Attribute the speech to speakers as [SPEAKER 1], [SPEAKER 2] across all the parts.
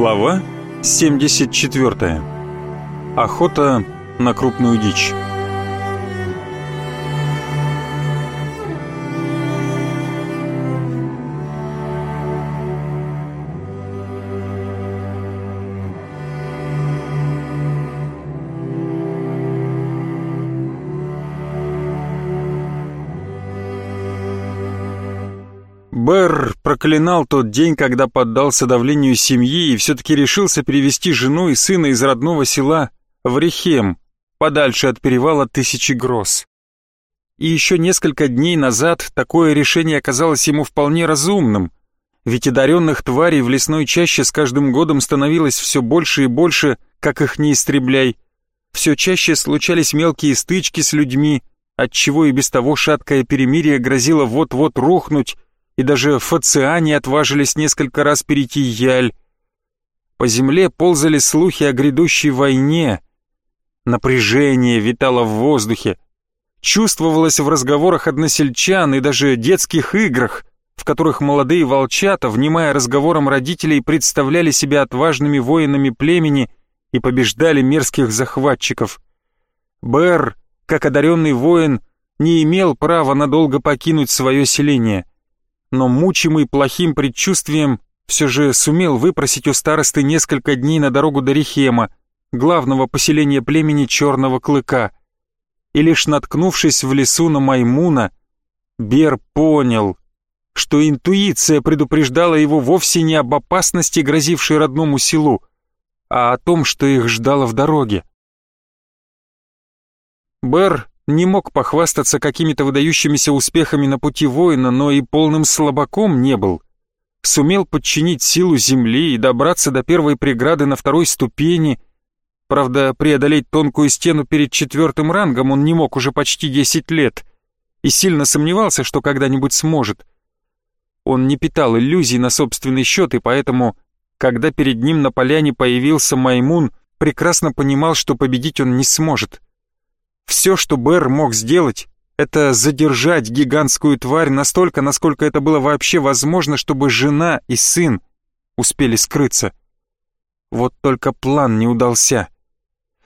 [SPEAKER 1] Глава 74. Охота на крупную дичь. Бэр проклинал тот день, когда поддался давлению семьи и все-таки решился перевести жену и сына из родного села в Рехем, подальше от перевала Тысячи Гроз. И еще несколько дней назад такое решение оказалось ему вполне разумным, ведь одаренных тварей в лесной чаще с каждым годом становилось все больше и больше, как их не истребляй. Все чаще случались мелкие стычки с людьми, отчего и без того шаткое перемирие грозило вот-вот рухнуть, и даже фациане отважились несколько раз перейти Яль. По земле ползали слухи о грядущей войне. Напряжение витало в воздухе. Чувствовалось в разговорах односельчан и даже детских играх, в которых молодые волчата, внимая разговорам родителей, представляли себя отважными воинами племени и побеждали мерзких захватчиков. Бэр, как одаренный воин, не имел права надолго покинуть свое селение но мучимый плохим предчувствием все же сумел выпросить у старосты несколько дней на дорогу до Рихема, главного поселения племени Черного Клыка. И лишь наткнувшись в лесу на Маймуна, Бер понял, что интуиция предупреждала его вовсе не об опасности, грозившей родному селу, а о том, что их ждало в дороге. Бер не мог похвастаться какими-то выдающимися успехами на пути воина, но и полным слабаком не был. Сумел подчинить силу земли и добраться до первой преграды на второй ступени. Правда, преодолеть тонкую стену перед четвертым рангом он не мог уже почти десять лет и сильно сомневался, что когда-нибудь сможет. Он не питал иллюзий на собственный счет, и поэтому, когда перед ним на поляне появился Маймун, прекрасно понимал, что победить он не сможет. Все, что Бэр мог сделать, это задержать гигантскую тварь настолько, насколько это было вообще возможно, чтобы жена и сын успели скрыться. Вот только план не удался.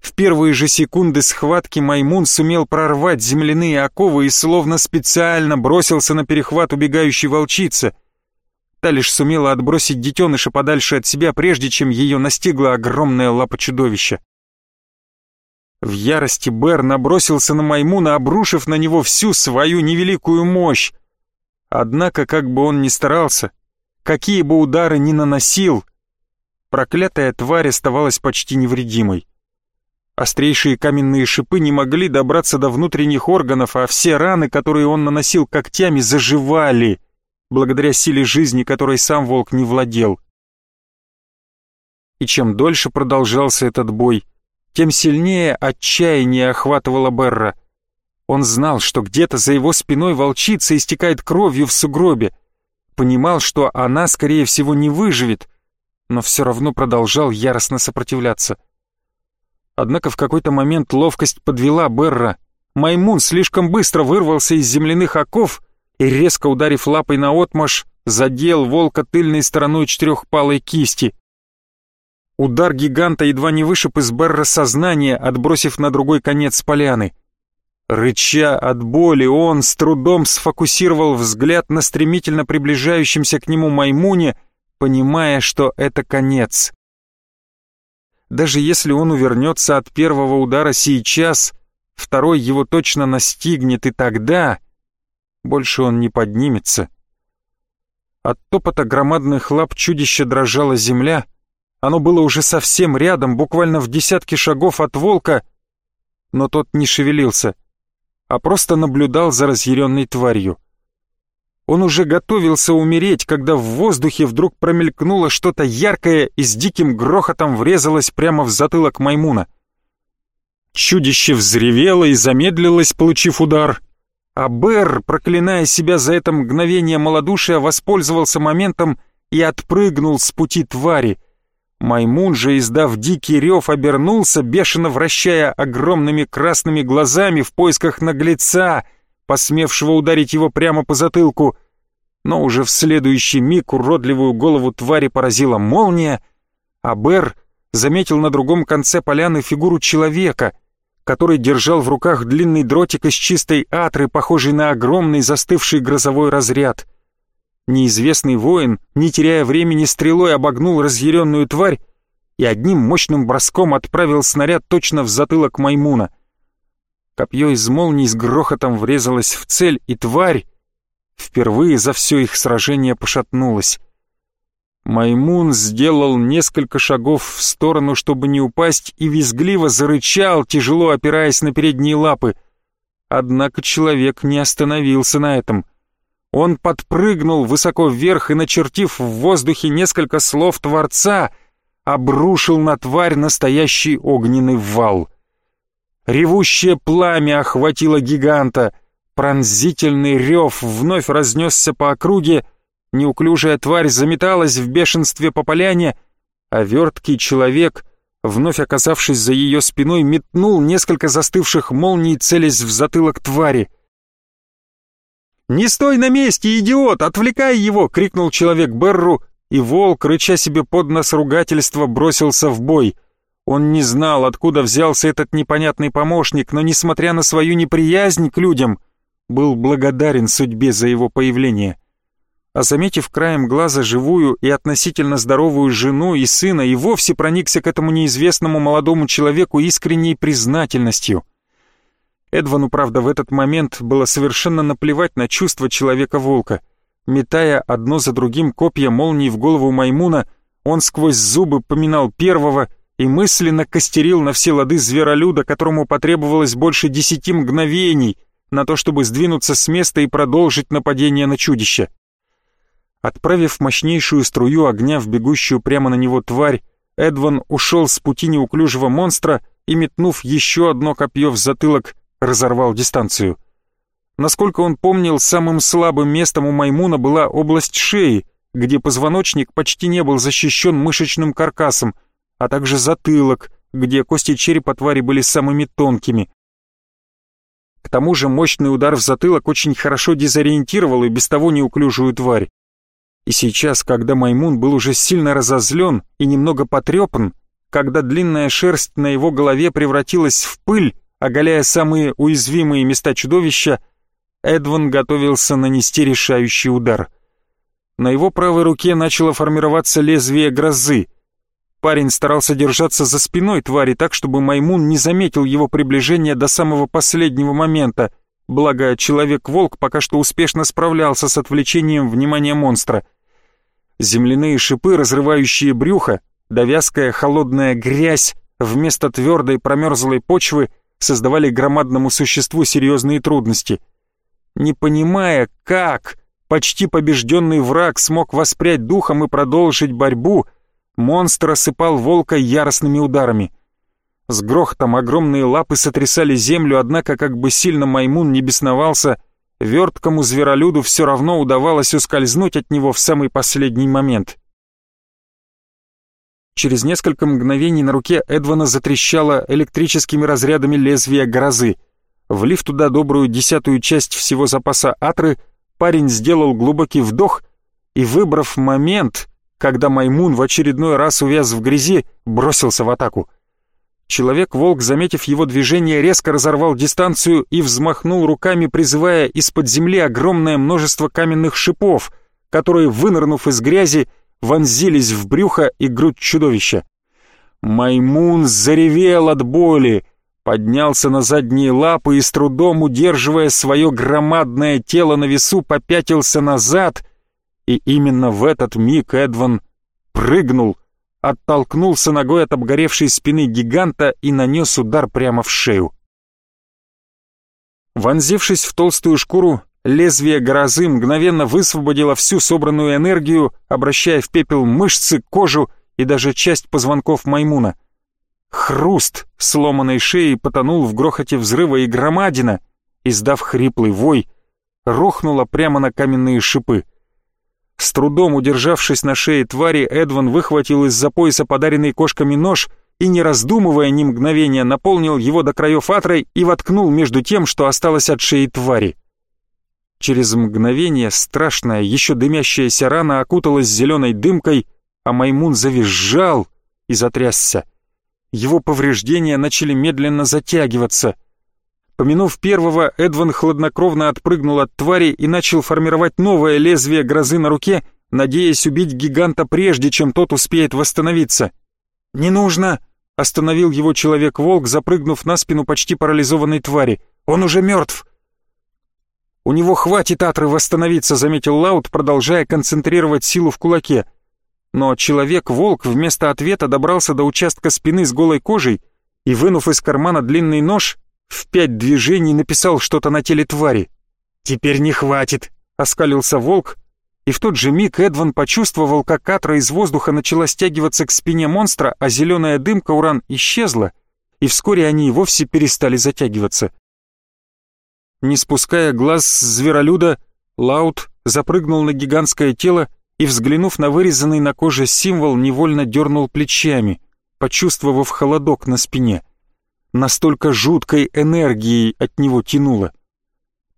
[SPEAKER 1] В первые же секунды схватки Маймун сумел прорвать земляные оковы и словно специально бросился на перехват убегающей волчицы. Та лишь сумела отбросить детеныша подальше от себя, прежде чем ее настигла огромная лапа чудовища. В ярости Бер набросился на Маймуна, обрушив на него всю свою невеликую мощь. Однако, как бы он ни старался, какие бы удары ни наносил, проклятая тварь оставалась почти невредимой. Острейшие каменные шипы не могли добраться до внутренних органов, а все раны, которые он наносил когтями, заживали, благодаря силе жизни, которой сам волк не владел. И чем дольше продолжался этот бой, тем сильнее отчаяние охватывало Берра. Он знал, что где-то за его спиной волчица истекает кровью в сугробе, понимал, что она, скорее всего, не выживет, но все равно продолжал яростно сопротивляться. Однако в какой-то момент ловкость подвела Берра. Маймун слишком быстро вырвался из земляных оков и, резко ударив лапой на отмаш, задел волка тыльной стороной четырехпалой кисти. Удар гиганта едва не вышиб из Берра сознание, отбросив на другой конец поляны. Рыча от боли, он с трудом сфокусировал взгляд на стремительно приближающемся к нему маймуне, понимая, что это конец. Даже если он увернется от первого удара сейчас, второй его точно настигнет, и тогда больше он не поднимется. От топота громадных лап чудища дрожала земля — оно было уже совсем рядом, буквально в десятке шагов от волка, но тот не шевелился, а просто наблюдал за разъяренной тварью. Он уже готовился умереть, когда в воздухе вдруг промелькнуло что-то яркое и с диким грохотом врезалось прямо в затылок Маймуна. Чудище взревело и замедлилось, получив удар, а Бер, проклиная себя за это мгновение малодушия, воспользовался моментом и отпрыгнул с пути твари — Маймун же, издав дикий рев, обернулся, бешено вращая огромными красными глазами в поисках наглеца, посмевшего ударить его прямо по затылку. Но уже в следующий миг уродливую голову твари поразила молния, а Бер заметил на другом конце поляны фигуру человека, который держал в руках длинный дротик из чистой атры, похожий на огромный застывший грозовой разряд. Неизвестный воин, не теряя времени, стрелой обогнул разъяренную тварь и одним мощным броском отправил снаряд точно в затылок Маймуна. Копье из молний с грохотом врезалось в цель, и тварь впервые за все их сражение пошатнулась. Маймун сделал несколько шагов в сторону, чтобы не упасть, и визгливо зарычал, тяжело опираясь на передние лапы. Однако человек не остановился на этом. Он подпрыгнул высоко вверх и, начертив в воздухе несколько слов Творца, обрушил на тварь настоящий огненный вал. Ревущее пламя охватило гиганта, пронзительный рев вновь разнесся по округе, Неуклюжая тварь заметалась в бешенстве по поляне, а верткий человек, вновь оказавшись за ее спиной, метнул несколько застывших молний, целясь в затылок твари. «Не стой на месте, идиот! Отвлекай его!» — крикнул человек Берру, и волк, рыча себе под нос ругательства, бросился в бой. Он не знал, откуда взялся этот непонятный помощник, но, несмотря на свою неприязнь к людям, был благодарен судьбе за его появление а заметив краем глаза живую и относительно здоровую жену и сына, и вовсе проникся к этому неизвестному молодому человеку искренней признательностью. Эдвану, правда, в этот момент было совершенно наплевать на чувства человека-волка. Метая одно за другим копья молний в голову Маймуна, он сквозь зубы поминал первого и мысленно костерил на все лады зверолюда, которому потребовалось больше десяти мгновений на то, чтобы сдвинуться с места и продолжить нападение на чудище. Отправив мощнейшую струю огня в бегущую прямо на него тварь, Эдван ушел с пути неуклюжего монстра и, метнув еще одно копье в затылок, разорвал дистанцию. Насколько он помнил, самым слабым местом у Маймуна была область шеи, где позвоночник почти не был защищен мышечным каркасом, а также затылок, где кости черепа твари были самыми тонкими. К тому же мощный удар в затылок очень хорошо дезориентировал и без того неуклюжую тварь. И сейчас, когда Маймун был уже сильно разозлен и немного потрепан, когда длинная шерсть на его голове превратилась в пыль, оголяя самые уязвимые места чудовища, Эдван готовился нанести решающий удар. На его правой руке начало формироваться лезвие грозы. Парень старался держаться за спиной твари так, чтобы Маймун не заметил его приближения до самого последнего момента, благо человек-волк пока что успешно справлялся с отвлечением внимания монстра — земляные шипы, разрывающие брюхо, довязкая холодная грязь вместо твердой промерзлой почвы создавали громадному существу серьезные трудности. Не понимая, как почти побежденный враг смог воспрять духом и продолжить борьбу, монстр осыпал волка яростными ударами. С грохотом огромные лапы сотрясали землю, однако как бы сильно Маймун не бесновался, верткому зверолюду все равно удавалось ускользнуть от него в самый последний момент. Через несколько мгновений на руке Эдвана затрещало электрическими разрядами лезвия грозы. Влив туда добрую десятую часть всего запаса атры, парень сделал глубокий вдох и, выбрав момент, когда Маймун в очередной раз увяз в грязи, бросился в атаку. Человек-волк, заметив его движение, резко разорвал дистанцию и взмахнул руками, призывая из-под земли огромное множество каменных шипов, которые, вынырнув из грязи, вонзились в брюхо и грудь чудовища. Маймун заревел от боли, поднялся на задние лапы и, с трудом удерживая свое громадное тело на весу, попятился назад, и именно в этот миг Эдван прыгнул — оттолкнулся ногой от обгоревшей спины гиганта и нанес удар прямо в шею. Вонзившись в толстую шкуру, лезвие грозы мгновенно высвободило всю собранную энергию, обращая в пепел мышцы, кожу и даже часть позвонков маймуна. Хруст сломанной шеи потонул в грохоте взрыва, и громадина, издав хриплый вой, рухнула прямо на каменные шипы — с трудом удержавшись на шее твари, Эдван выхватил из-за пояса подаренный кошками нож и, не раздумывая ни мгновения, наполнил его до краев атрой и воткнул между тем, что осталось от шеи твари. Через мгновение страшная, еще дымящаяся рана окуталась зеленой дымкой, а Маймун завизжал и затрясся. Его повреждения начали медленно затягиваться. Помянув первого, Эдван хладнокровно отпрыгнул от твари и начал формировать новое лезвие грозы на руке, надеясь убить гиганта прежде, чем тот успеет восстановиться. «Не нужно!» — остановил его человек-волк, запрыгнув на спину почти парализованной твари. «Он уже мертв!» «У него хватит атры восстановиться», — заметил Лаут, продолжая концентрировать силу в кулаке. Но человек-волк вместо ответа добрался до участка спины с голой кожей и, вынув из кармана длинный нож, в пять движений написал что-то на теле твари. «Теперь не хватит», — оскалился волк, и в тот же миг Эдван почувствовал, как атра из воздуха начала стягиваться к спине монстра, а зеленая дымка уран исчезла, и вскоре они и вовсе перестали затягиваться. Не спуская глаз с зверолюда, Лаут запрыгнул на гигантское тело и, взглянув на вырезанный на коже символ, невольно дернул плечами, почувствовав холодок на спине. Настолько жуткой энергией от него тянуло.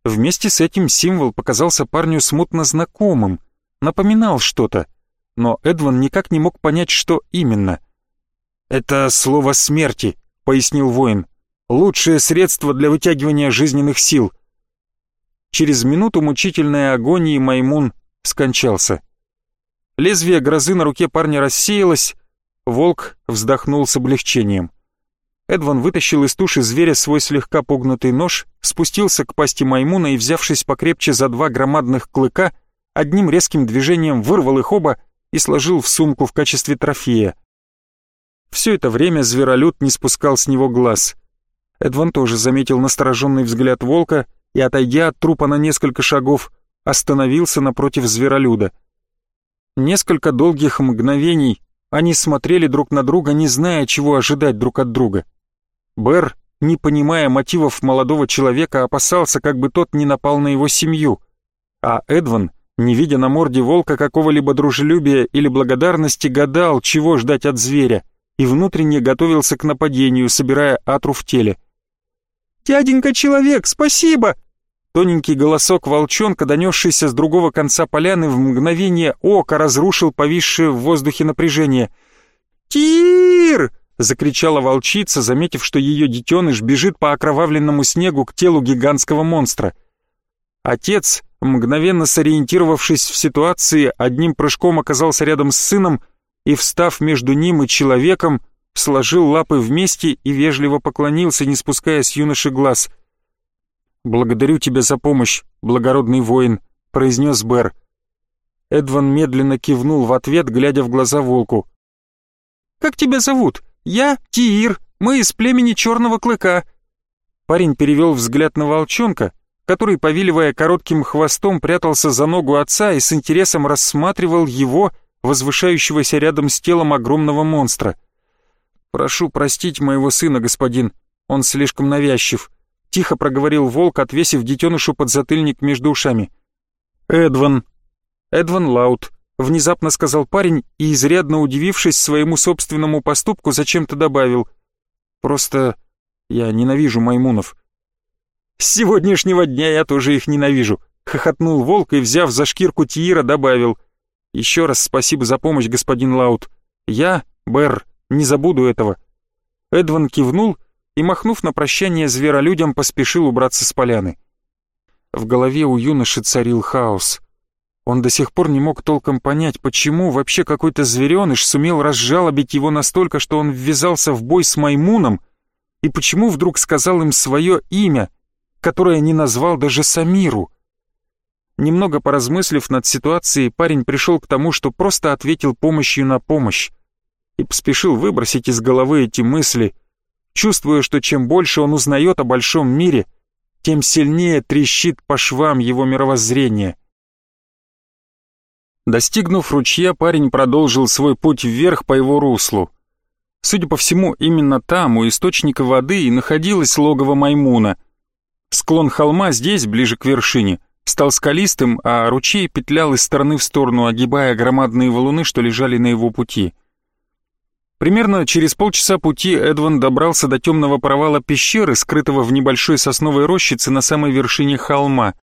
[SPEAKER 1] Вместе с этим символ показался парню смутно знакомым, напоминал что-то, но Эдван никак не мог понять, что именно. «Это слово смерти», — пояснил воин. «Лучшее средство для вытягивания жизненных сил». Через минуту мучительной агонии Маймун скончался. Лезвие грозы на руке парня рассеялось, волк вздохнул с облегчением. Эдван вытащил из туши зверя свой слегка погнутый нож, спустился к пасти маймуна и, взявшись покрепче за два громадных клыка, одним резким движением вырвал их оба и сложил в сумку в качестве трофея. Все это время зверолюд не спускал с него глаз. Эдван тоже заметил настороженный взгляд волка и, отойдя от трупа на несколько шагов, остановился напротив зверолюда. Несколько долгих мгновений они смотрели друг на друга, не зная, чего ожидать друг от друга. Бэр, не понимая мотивов молодого человека, опасался, как бы тот не напал на его семью. А Эдван, не видя на морде волка какого-либо дружелюбия или благодарности, гадал, чего ждать от зверя, и внутренне готовился к нападению, собирая атру в теле. «Дяденька человек, спасибо!» Тоненький голосок волчонка, донесшийся с другого конца поляны, в мгновение ока разрушил повисшее в воздухе напряжение. «Тир!» закричала волчица, заметив, что ее детеныш бежит по окровавленному снегу к телу гигантского монстра. Отец, мгновенно сориентировавшись в ситуации, одним прыжком оказался рядом с сыном и, встав между ним и человеком, сложил лапы вместе и вежливо поклонился, не спуская с юноши глаз. «Благодарю тебя за помощь, благородный воин», — произнес Бэр. Эдван медленно кивнул в ответ, глядя в глаза волку. «Как тебя зовут?» «Я Тиир, мы из племени Черного Клыка». Парень перевел взгляд на волчонка, который, повиливая коротким хвостом, прятался за ногу отца и с интересом рассматривал его, возвышающегося рядом с телом огромного монстра. «Прошу простить моего сына, господин, он слишком навязчив», — тихо проговорил волк, отвесив детенышу подзатыльник между ушами. «Эдван». «Эдван Лаут», Внезапно сказал парень и, изрядно удивившись своему собственному поступку, зачем-то добавил. «Просто я ненавижу маймунов». «С сегодняшнего дня я тоже их ненавижу», — хохотнул волк и, взяв за шкирку Тиира, добавил. «Еще раз спасибо за помощь, господин Лаут. Я, Бэр, не забуду этого». Эдван кивнул и, махнув на прощание зверолюдям, поспешил убраться с поляны. В голове у юноши царил хаос. Он до сих пор не мог толком понять, почему вообще какой-то звереныш сумел разжалобить его настолько, что он ввязался в бой с Маймуном, и почему вдруг сказал им свое имя, которое не назвал даже Самиру. Немного поразмыслив над ситуацией, парень пришел к тому, что просто ответил помощью на помощь и поспешил выбросить из головы эти мысли, чувствуя, что чем больше он узнает о большом мире, тем сильнее трещит по швам его мировоззрения. Достигнув ручья, парень продолжил свой путь вверх по его руслу. Судя по всему, именно там, у источника воды, и находилось логово Маймуна. Склон холма здесь, ближе к вершине, стал скалистым, а ручей петлял из стороны в сторону, огибая громадные валуны, что лежали на его пути. Примерно через полчаса пути Эдван добрался до темного провала пещеры, скрытого в небольшой сосновой рощице на самой вершине холма —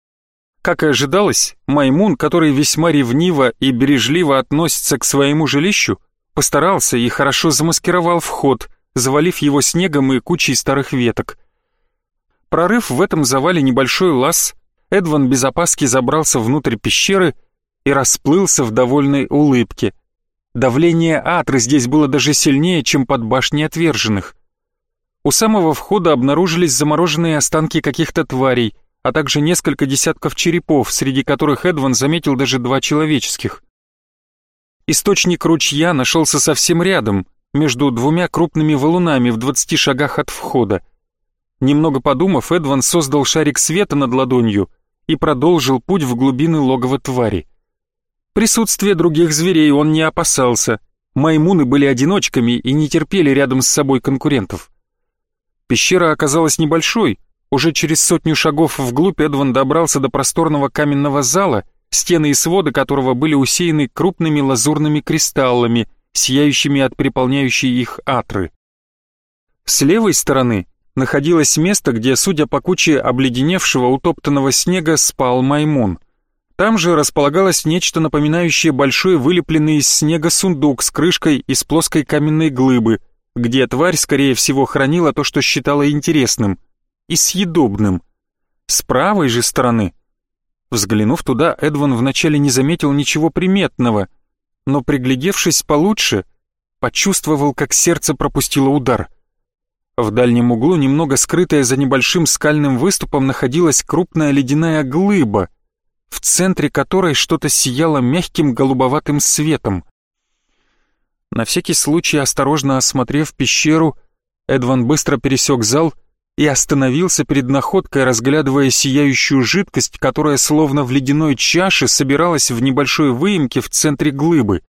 [SPEAKER 1] как и ожидалось, Маймун, который весьма ревниво и бережливо относится к своему жилищу, постарался и хорошо замаскировал вход, завалив его снегом и кучей старых веток. Прорыв в этом завале небольшой лаз, Эдван без опаски забрался внутрь пещеры и расплылся в довольной улыбке. Давление атры здесь было даже сильнее, чем под башней отверженных. У самого входа обнаружились замороженные останки каких-то тварей, а также несколько десятков черепов, среди которых Эдван заметил даже два человеческих. Источник ручья нашелся совсем рядом, между двумя крупными валунами в двадцати шагах от входа. Немного подумав, Эдван создал шарик света над ладонью и продолжил путь в глубины логова твари. Присутствие других зверей он не опасался. Маймуны были одиночками и не терпели рядом с собой конкурентов. Пещера оказалась небольшой. Уже через сотню шагов вглубь Эдван добрался до просторного каменного зала, стены и своды которого были усеяны крупными лазурными кристаллами, сияющими от переполняющей их атры. С левой стороны находилось место, где, судя по куче обледеневшего утоптанного снега, спал Маймун. Там же располагалось нечто напоминающее большой вылепленный из снега сундук с крышкой из плоской каменной глыбы, где тварь, скорее всего, хранила то, что считала интересным и съедобным. С правой же стороны, взглянув туда, Эдван вначале не заметил ничего приметного, но, приглядевшись получше, почувствовал, как сердце пропустило удар. В дальнем углу, немного скрытая за небольшим скальным выступом, находилась крупная ледяная глыба — центре которой что-то сияло мягким голубоватым светом. На всякий случай, осторожно осмотрев пещеру, Эдван быстро пересек зал и остановился перед находкой, разглядывая сияющую жидкость, которая словно в ледяной чаше собиралась в небольшой выемке в центре глыбы.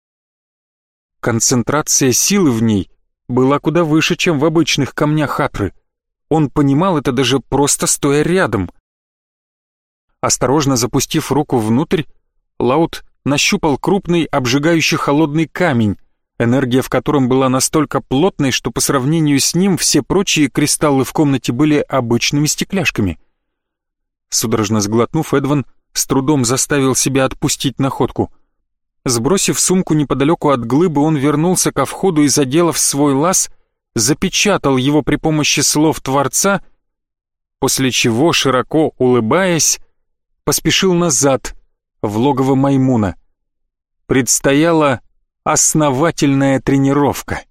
[SPEAKER 1] Концентрация силы в ней была куда выше, чем в обычных камнях Хатры. Он понимал это даже просто стоя рядом — Осторожно запустив руку внутрь, Лаут нащупал крупный, обжигающий холодный камень, энергия в котором была настолько плотной, что по сравнению с ним все прочие кристаллы в комнате были обычными стекляшками. Судорожно сглотнув, Эдван с трудом заставил себя отпустить находку. Сбросив сумку неподалеку от глыбы, он вернулся ко входу и, заделав свой лаз, запечатал его при помощи слов Творца, после чего, широко улыбаясь, поспешил назад, в логово Маймуна. Предстояла основательная тренировка.